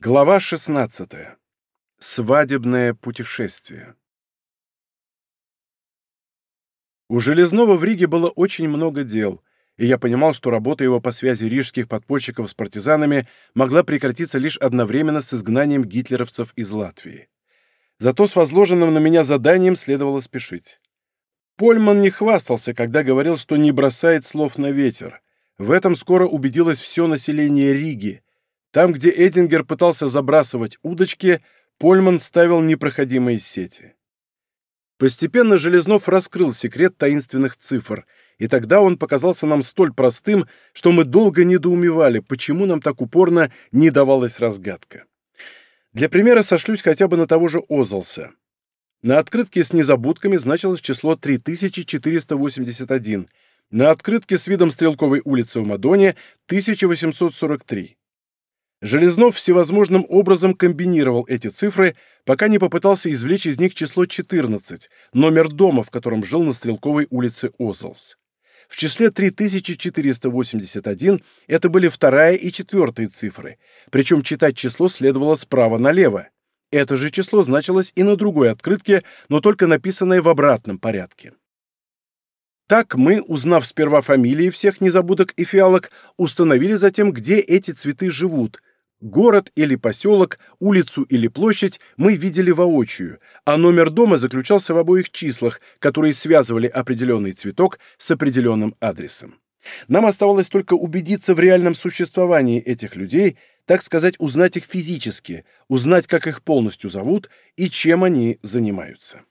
Глава 16. Свадебное путешествие. У Железного в Риге было очень много дел, и я понимал, что работа его по связи рижских подпольщиков с партизанами могла прекратиться лишь одновременно с изгнанием гитлеровцев из Латвии. Зато с возложенным на меня заданием следовало спешить. Польман не хвастался, когда говорил, что не бросает слов на ветер. В этом скоро убедилось все население Риги – там, где Эдингер пытался забрасывать удочки, Польман ставил непроходимые сети. Постепенно Железнов раскрыл секрет таинственных цифр, и тогда он показался нам столь простым, что мы долго недоумевали, почему нам так упорно не давалась разгадка. Для примера сошлюсь хотя бы на того же Озолса. На открытке с незабудками значилось число 3481, на открытке с видом Стрелковой улицы в Мадоне – 1843. Железнов всевозможным образом комбинировал эти цифры, пока не попытался извлечь из них число 14, номер дома, в котором жил на Стрелковой улице Озлс. В числе 3481 это были вторая и четвертая цифры, причем читать число следовало справа налево. Это же число значилось и на другой открытке, но только написанное в обратном порядке. Так мы, узнав сперва фамилии всех незабудок и фиалок, установили затем, где эти цветы живут – Город или поселок, улицу или площадь мы видели воочию, а номер дома заключался в обоих числах, которые связывали определенный цветок с определенным адресом. Нам оставалось только убедиться в реальном существовании этих людей, так сказать, узнать их физически, узнать, как их полностью зовут и чем они занимаются.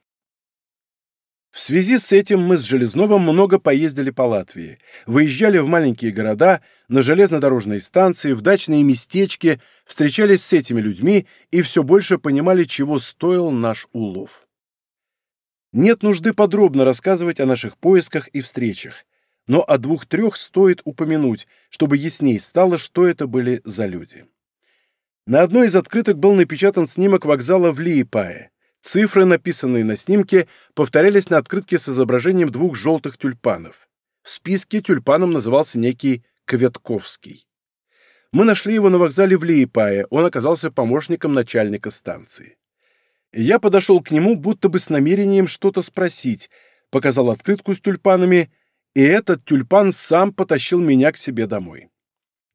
В связи с этим мы с Железновым много поездили по Латвии, выезжали в маленькие города, на железнодорожные станции, в дачные местечки, встречались с этими людьми и все больше понимали, чего стоил наш улов. Нет нужды подробно рассказывать о наших поисках и встречах, но о двух-трех стоит упомянуть, чтобы ясней стало, что это были за люди. На одной из открыток был напечатан снимок вокзала в Лиепае – Цифры, написанные на снимке, повторялись на открытке с изображением двух желтых тюльпанов. В списке тюльпаном назывался некий Кветковский. Мы нашли его на вокзале в Лиепае, он оказался помощником начальника станции. Я подошел к нему, будто бы с намерением что-то спросить, показал открытку с тюльпанами, и этот тюльпан сам потащил меня к себе домой.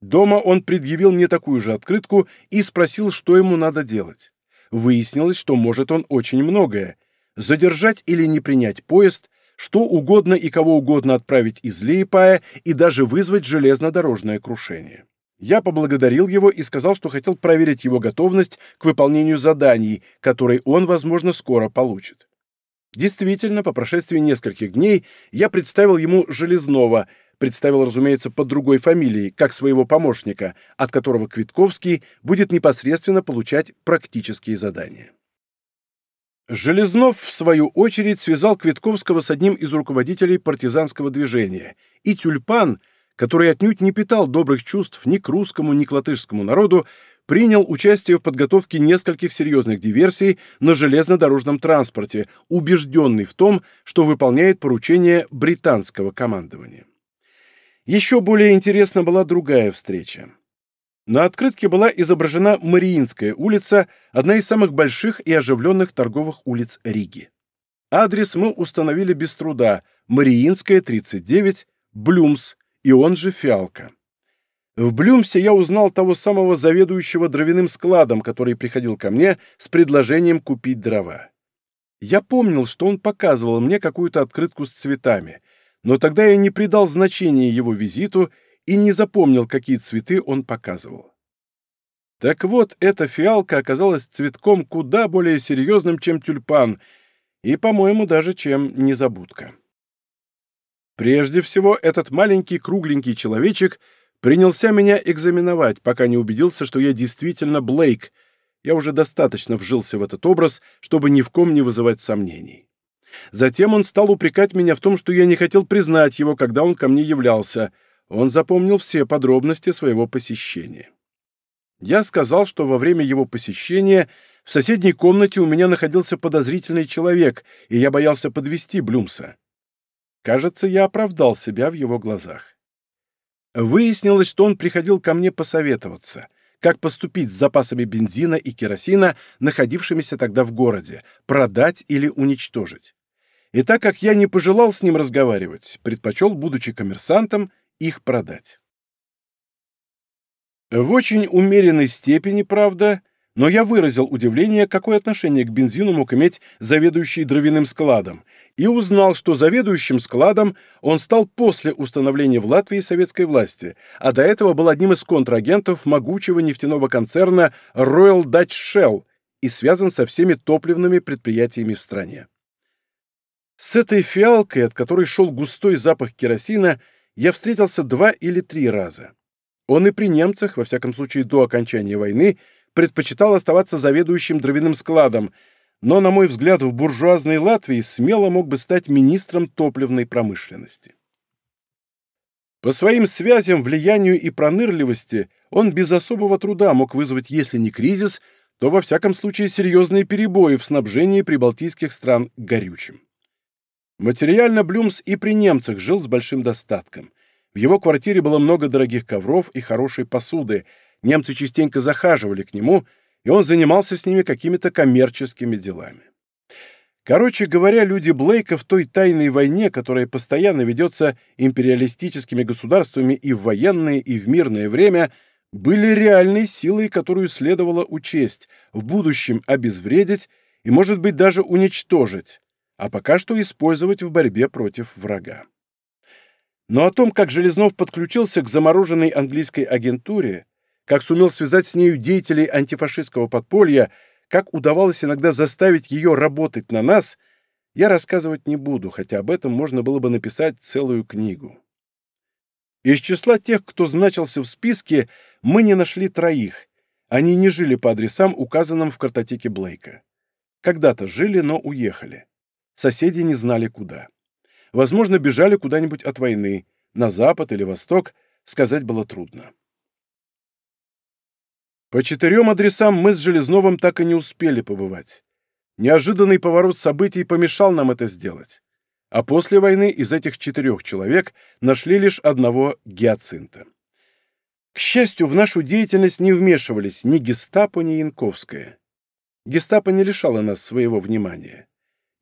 Дома он предъявил мне такую же открытку и спросил, что ему надо делать выяснилось, что может он очень многое. Задержать или не принять поезд, что угодно и кого угодно отправить из Лейпая и даже вызвать железнодорожное крушение. Я поблагодарил его и сказал, что хотел проверить его готовность к выполнению заданий, которые он, возможно, скоро получит. Действительно, по прошествии нескольких дней я представил ему Железнова. представил, разумеется, под другой фамилией, как своего помощника, от которого Квитковский будет непосредственно получать практические задания. Железнов, в свою очередь, связал Квитковского с одним из руководителей партизанского движения, и Тюльпан, который отнюдь не питал добрых чувств ни к русскому, ни к латышскому народу, принял участие в подготовке нескольких серьезных диверсий на железнодорожном транспорте, убежденный в том, что выполняет поручение британского командования. Еще более интересна была другая встреча. На открытке была изображена Мариинская улица, одна из самых больших и оживленных торговых улиц Риги. Адрес мы установили без труда – Мариинская, 39, Блюмс, и он же Фиалка. В Блюмсе я узнал того самого заведующего дровяным складом, который приходил ко мне с предложением купить дрова. Я помнил, что он показывал мне какую-то открытку с цветами, но тогда я не придал значения его визиту и не запомнил, какие цветы он показывал. Так вот, эта фиалка оказалась цветком куда более серьезным, чем тюльпан, и, по-моему, даже чем незабудка. Прежде всего, этот маленький кругленький человечек — принялся меня экзаменовать, пока не убедился, что я действительно Блейк. Я уже достаточно вжился в этот образ, чтобы ни в ком не вызывать сомнений. Затем он стал упрекать меня в том, что я не хотел признать его, когда он ко мне являлся. Он запомнил все подробности своего посещения. Я сказал, что во время его посещения в соседней комнате у меня находился подозрительный человек, и я боялся подвести Блюмса. Кажется, я оправдал себя в его глазах. Выяснилось, что он приходил ко мне посоветоваться, как поступить с запасами бензина и керосина, находившимися тогда в городе, продать или уничтожить. И так как я не пожелал с ним разговаривать, предпочел, будучи коммерсантом, их продать. В очень умеренной степени, правда, но я выразил удивление, какое отношение к бензину мог иметь заведующий дровяным складом, и узнал, что заведующим складом он стал после установления в Латвии советской власти, а до этого был одним из контрагентов могучего нефтяного концерна Royal Dutch Shell и связан со всеми топливными предприятиями в стране. С этой фиалкой, от которой шел густой запах керосина, я встретился два или три раза. Он и при немцах, во всяком случае до окончания войны, предпочитал оставаться заведующим дровяным складом – но, на мой взгляд, в буржуазной Латвии смело мог бы стать министром топливной промышленности. По своим связям, влиянию и пронырливости он без особого труда мог вызвать, если не кризис, то во всяком случае серьезные перебои в снабжении прибалтийских стран горючим. Материально Блюмс и при немцах жил с большим достатком. В его квартире было много дорогих ковров и хорошей посуды, немцы частенько захаживали к нему – и он занимался с ними какими-то коммерческими делами. Короче говоря, люди Блейка в той тайной войне, которая постоянно ведется империалистическими государствами и в военное, и в мирное время, были реальной силой, которую следовало учесть, в будущем обезвредить и, может быть, даже уничтожить, а пока что использовать в борьбе против врага. Но о том, как Железнов подключился к замороженной английской агентуре, как сумел связать с нею деятелей антифашистского подполья, как удавалось иногда заставить ее работать на нас, я рассказывать не буду, хотя об этом можно было бы написать целую книгу. Из числа тех, кто значился в списке, мы не нашли троих. Они не жили по адресам, указанным в картотеке Блейка. Когда-то жили, но уехали. Соседи не знали куда. Возможно, бежали куда-нибудь от войны, на запад или восток, сказать было трудно. По четырем адресам мы с Железновым так и не успели побывать. Неожиданный поворот событий помешал нам это сделать. А после войны из этих четырех человек нашли лишь одного гиацинта. К счастью, в нашу деятельность не вмешивались ни гестапо, ни Янковская. Гестапо не лишало нас своего внимания.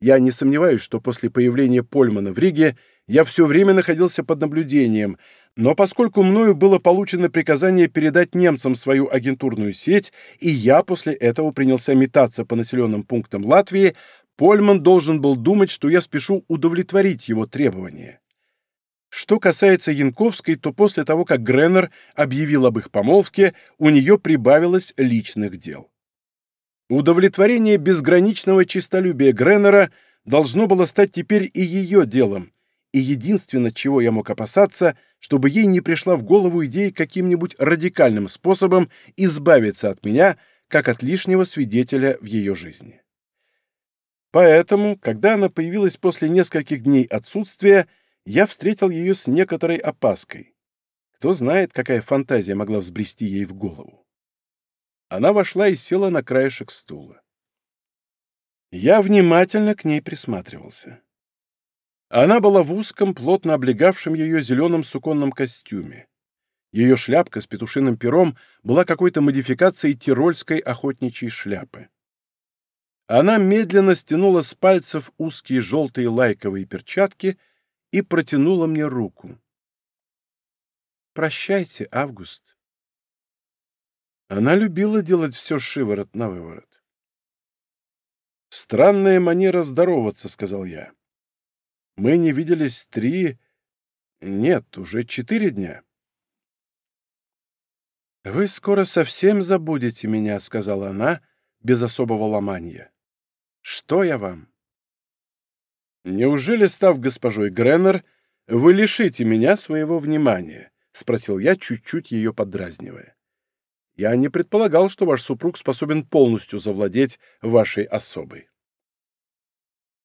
Я не сомневаюсь, что после появления Польмана в Риге я все время находился под наблюдением – но поскольку мною было получено приказание передать немцам свою агентурную сеть, и я после этого принялся метаться по населенным пунктам Латвии, Польман должен был думать, что я спешу удовлетворить его требования. Что касается Янковской, то после того, как Греннер объявил об их помолвке, у нее прибавилось личных дел. Удовлетворение безграничного честолюбия Греннера должно было стать теперь и ее делом, и единственное, чего я мог опасаться – чтобы ей не пришла в голову идея каким-нибудь радикальным способом избавиться от меня, как от лишнего свидетеля в ее жизни. Поэтому, когда она появилась после нескольких дней отсутствия, я встретил ее с некоторой опаской. Кто знает, какая фантазия могла взбрести ей в голову. Она вошла и села на краешек стула. Я внимательно к ней присматривался. Она была в узком, плотно облегавшем ее зеленом суконном костюме. Ее шляпка с петушиным пером была какой-то модификацией тирольской охотничьей шляпы. Она медленно стянула с пальцев узкие желтые лайковые перчатки и протянула мне руку. «Прощайте, Август». Она любила делать все шиворот на выворот. «Странная манера здороваться», — сказал я. Мы не виделись три... Нет, уже четыре дня». «Вы скоро совсем забудете меня», — сказала она без особого ломания. «Что я вам?» «Неужели, став госпожой Греннер, вы лишите меня своего внимания?» — спросил я, чуть-чуть ее подразнивая. «Я не предполагал, что ваш супруг способен полностью завладеть вашей особой».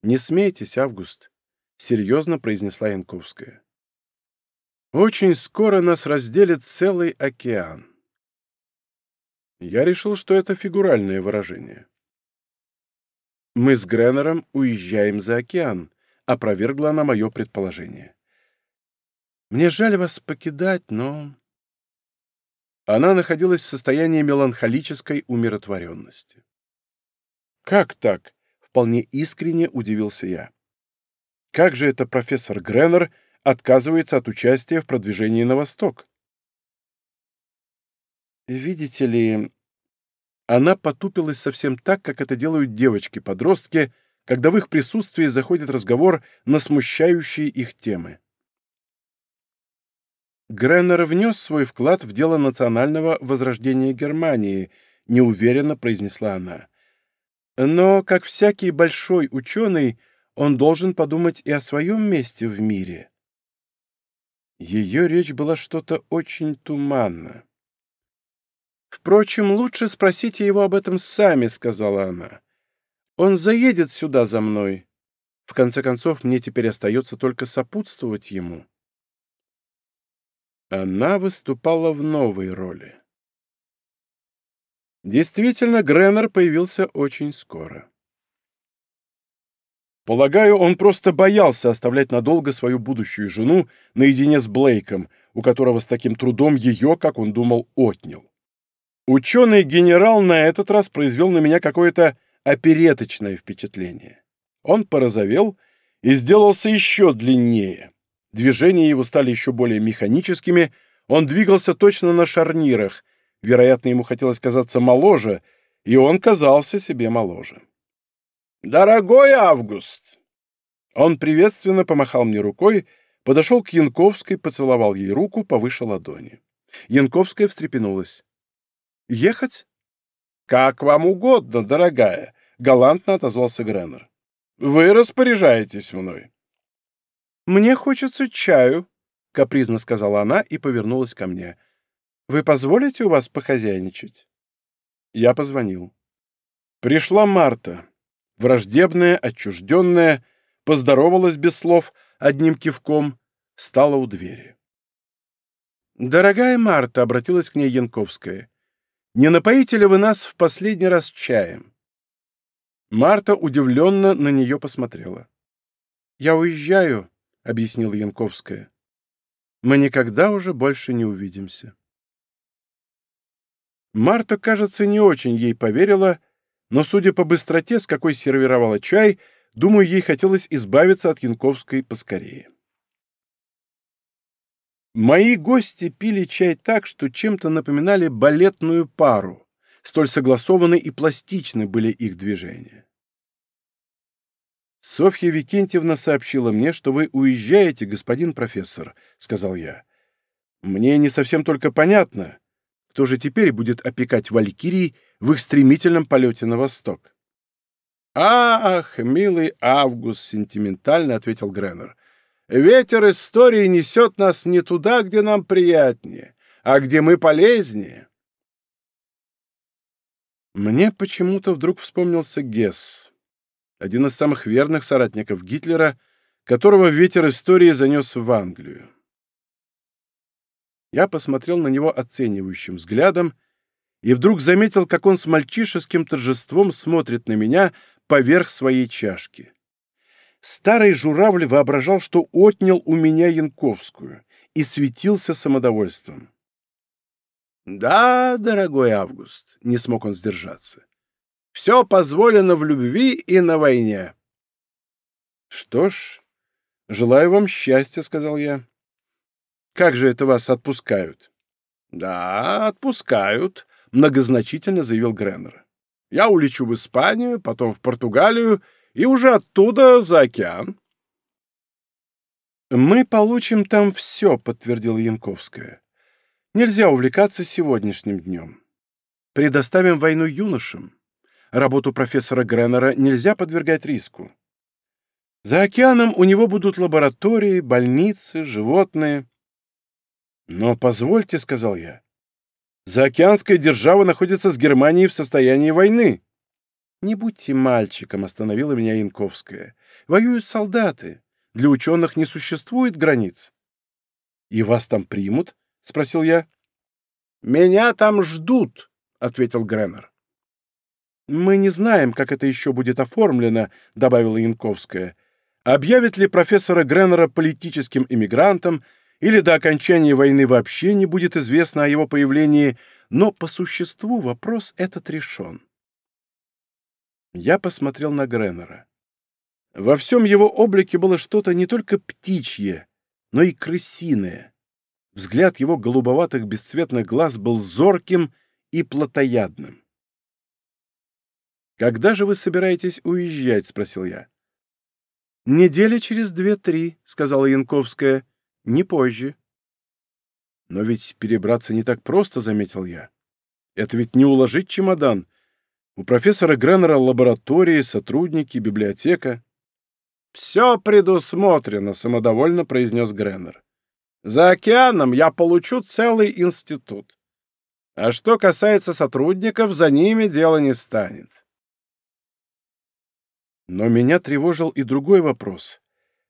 «Не смейтесь, Август. — серьезно произнесла Янковская. «Очень скоро нас разделит целый океан». Я решил, что это фигуральное выражение. «Мы с Гренером уезжаем за океан», — опровергла она мое предположение. «Мне жаль вас покидать, но...» Она находилась в состоянии меланхолической умиротворенности. «Как так?» — вполне искренне удивился я. Как же это профессор Греннер отказывается от участия в продвижении на восток? Видите ли, она потупилась совсем так, как это делают девочки-подростки, когда в их присутствии заходит разговор на смущающие их темы. Греннер внес свой вклад в дело национального возрождения Германии, неуверенно произнесла она. Но, как всякий большой ученый, он должен подумать и о своем месте в мире. Ее речь была что-то очень туманно. «Впрочем, лучше спросите его об этом сами», — сказала она. «Он заедет сюда за мной. В конце концов, мне теперь остается только сопутствовать ему». Она выступала в новой роли. Действительно, Греннер появился очень скоро. Полагаю, он просто боялся оставлять надолго свою будущую жену наедине с Блейком, у которого с таким трудом ее, как он думал, отнял. Ученый-генерал на этот раз произвел на меня какое-то опереточное впечатление. Он порозовел и сделался еще длиннее. Движения его стали еще более механическими, он двигался точно на шарнирах, вероятно, ему хотелось казаться моложе, и он казался себе моложе. «Дорогой Август!» Он приветственно помахал мне рукой, подошел к Янковской, поцеловал ей руку повыше ладони. Янковская встрепенулась. «Ехать?» «Как вам угодно, дорогая», — галантно отозвался Греннер. «Вы распоряжаетесь мной». «Мне хочется чаю», — капризно сказала она и повернулась ко мне. «Вы позволите у вас похозяйничать?» Я позвонил. Пришла Марта враждебная, отчужденная, поздоровалась без слов, одним кивком, стала у двери. «Дорогая Марта», — обратилась к ней Янковская, — «не напоите ли вы нас в последний раз чаем?» Марта удивленно на нее посмотрела. «Я уезжаю», — объяснила Янковская. «Мы никогда уже больше не увидимся». Марта, кажется, не очень ей поверила, но, судя по быстроте, с какой сервировала чай, думаю, ей хотелось избавиться от Янковской поскорее. Мои гости пили чай так, что чем-то напоминали балетную пару. Столь согласованы и пластичны были их движения. «Софья Викентьевна сообщила мне, что вы уезжаете, господин профессор», — сказал я. «Мне не совсем только понятно, кто же теперь будет опекать валькирии в их стремительном полете на восток? «Ах, милый Август!» — сентиментально ответил Греннер. «Ветер истории несет нас не туда, где нам приятнее, а где мы полезнее». Мне почему-то вдруг вспомнился Гесс, один из самых верных соратников Гитлера, которого ветер истории занес в Англию. Я посмотрел на него оценивающим взглядом и вдруг заметил, как он с мальчишеским торжеством смотрит на меня поверх своей чашки. Старый журавль воображал, что отнял у меня Янковскую, и светился самодовольством. «Да, дорогой Август», — не смог он сдержаться, — «все позволено в любви и на войне». «Что ж, желаю вам счастья», — сказал я. Как же это вас отпускают?» «Да, отпускают», — многозначительно заявил Греннер. «Я улечу в Испанию, потом в Португалию и уже оттуда за океан». «Мы получим там все», — подтвердила Янковская. «Нельзя увлекаться сегодняшним днем. Предоставим войну юношам. Работу профессора Греннера нельзя подвергать риску. За океаном у него будут лаборатории, больницы, животные». Но позвольте, сказал я. Заокеанская держава находится с Германией в состоянии войны. Не будьте мальчиком, остановила меня Янковская. Воюют солдаты. Для ученых не существует границ. И вас там примут? спросил я. Меня там ждут, ответил Греннер. Мы не знаем, как это еще будет оформлено, добавила Янковская. Объявит ли профессора Греннера политическим иммигрантом или до окончания войны вообще не будет известно о его появлении, но по существу вопрос этот решен. Я посмотрел на Греннера. Во всем его облике было что-то не только птичье, но и крысиное. Взгляд его голубоватых бесцветных глаз был зорким и плотоядным. «Когда же вы собираетесь уезжать?» — спросил я. «Неделя через две-три», — сказала Янковская не позже. Но ведь перебраться не так просто, заметил я. Это ведь не уложить чемодан. У профессора Греннера лаборатории, сотрудники, библиотека. «Все предусмотрено», — самодовольно произнес Греннер. «За океаном я получу целый институт. А что касается сотрудников, за ними дело не станет». Но меня тревожил и другой вопрос —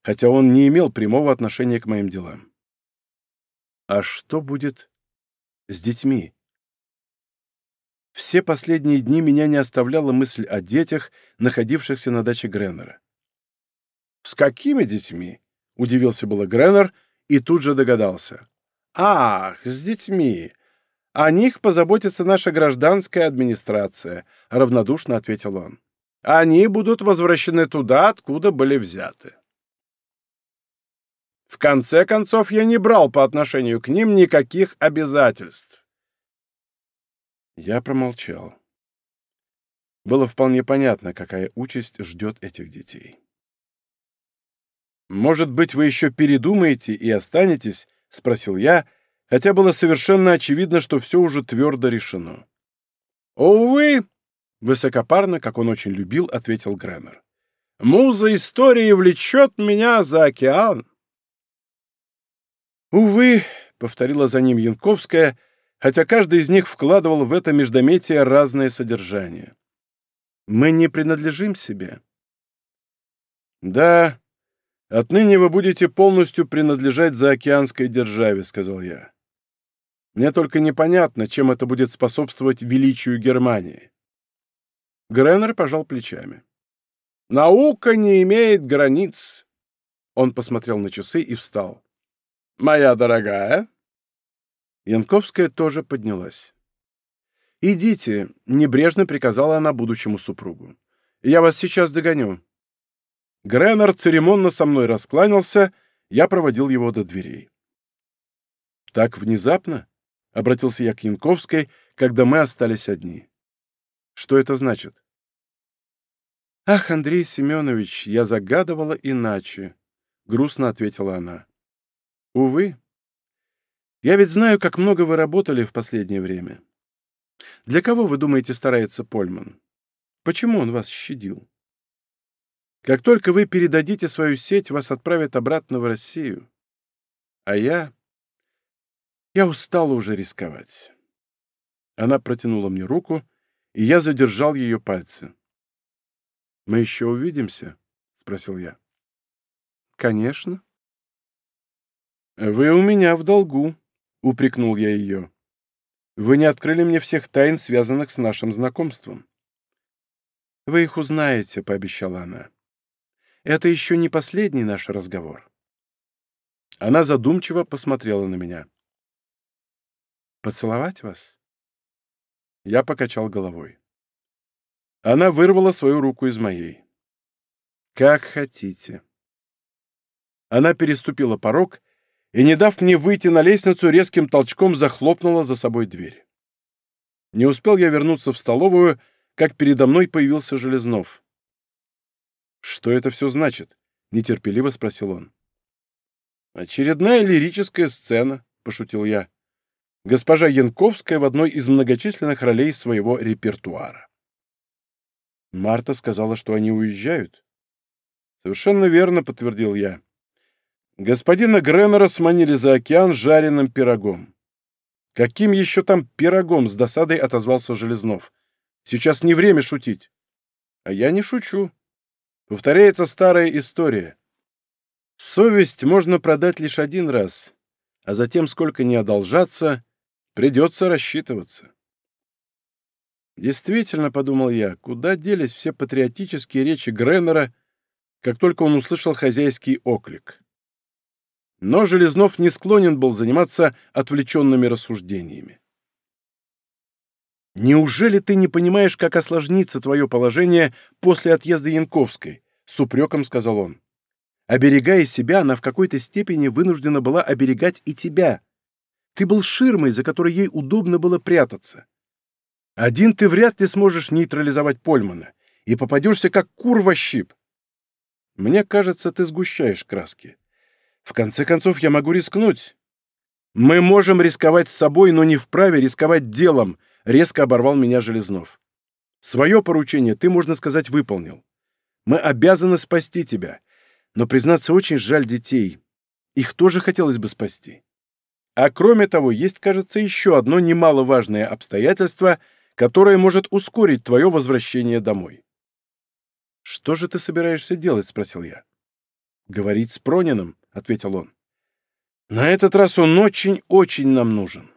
хотя он не имел прямого отношения к моим делам. А что будет с детьми? Все последние дни меня не оставляла мысль о детях, находившихся на даче Греннера. «С какими детьми?» — удивился было Греннер и тут же догадался. «Ах, с детьми! О них позаботится наша гражданская администрация», — равнодушно ответил он. «Они будут возвращены туда, откуда были взяты». В конце концов, я не брал по отношению к ним никаких обязательств. Я промолчал. Было вполне понятно, какая участь ждет этих детей. «Может быть, вы еще передумаете и останетесь?» — спросил я, хотя было совершенно очевидно, что все уже твердо решено. «Увы!» — высокопарно, как он очень любил, ответил Грэмер. «Муза истории влечет меня за океан!» Увы, повторила за ним Янковская, хотя каждый из них вкладывал в это междометие разное содержание. Мы не принадлежим себе. Да, отныне вы будете полностью принадлежать заокеанской державе, сказал я. Мне только непонятно, чем это будет способствовать величию Германии. Греннер пожал плечами. «Наука не имеет границ!» Он посмотрел на часы и встал. «Моя дорогая!» Янковская тоже поднялась. «Идите», — небрежно приказала она будущему супругу. «Я вас сейчас догоню». Греннер церемонно со мной раскланялся, я проводил его до дверей. «Так внезапно?» — обратился я к Янковской, когда мы остались одни. «Что это значит?» «Ах, Андрей Семенович, я загадывала иначе», — грустно ответила она. Увы. Я ведь знаю, как много вы работали в последнее время. Для кого, вы думаете, старается Польман? Почему он вас щадил? Как только вы передадите свою сеть, вас отправят обратно в Россию. А я... Я устала уже рисковать. Она протянула мне руку, и я задержал ее пальцы. «Мы еще увидимся?» — спросил я. «Конечно», «Вы у меня в долгу», — упрекнул я ее. «Вы не открыли мне всех тайн, связанных с нашим знакомством». «Вы их узнаете», — пообещала она. «Это еще не последний наш разговор». Она задумчиво посмотрела на меня. «Поцеловать вас?» Я покачал головой. Она вырвала свою руку из моей. «Как хотите». Она переступила порог и, не дав мне выйти на лестницу, резким толчком захлопнула за собой дверь. Не успел я вернуться в столовую, как передо мной появился Железнов. «Что это все значит?» — нетерпеливо спросил он. «Очередная лирическая сцена», — пошутил я. Госпожа Янковская в одной из многочисленных ролей своего репертуара. Марта сказала, что они уезжают. «Совершенно верно», — подтвердил я. Господина Греннера сманили за океан жареным пирогом. «Каким еще там пирогом?» — с досадой отозвался Железнов. «Сейчас не время шутить». «А я не шучу. Повторяется старая история. Совесть можно продать лишь один раз, а затем, сколько не одолжаться, придется рассчитываться». «Действительно», — подумал я, — «куда делись все патриотические речи Греннера, как только он услышал хозяйский оклик?» Но Железнов не склонен был заниматься отвлеченными рассуждениями. «Неужели ты не понимаешь, как осложнится твое положение после отъезда Янковской?» — с упреком сказал он. «Оберегая себя, она в какой-то степени вынуждена была оберегать и тебя. Ты был ширмой, за которой ей удобно было прятаться. Один ты вряд ли сможешь нейтрализовать Польмана, и попадешься как кур щип. Мне кажется, ты сгущаешь краски. В конце концов, я могу рискнуть. Мы можем рисковать с собой, но не вправе рисковать делом, резко оборвал меня Железнов. Свое поручение ты, можно сказать, выполнил. Мы обязаны спасти тебя. Но, признаться, очень жаль детей. Их тоже хотелось бы спасти. А кроме того, есть, кажется, еще одно немаловажное обстоятельство, которое может ускорить твое возвращение домой. «Что же ты собираешься делать?» — спросил я. «Говорить с Прониным ответил он. На этот раз он очень-очень нам нужен.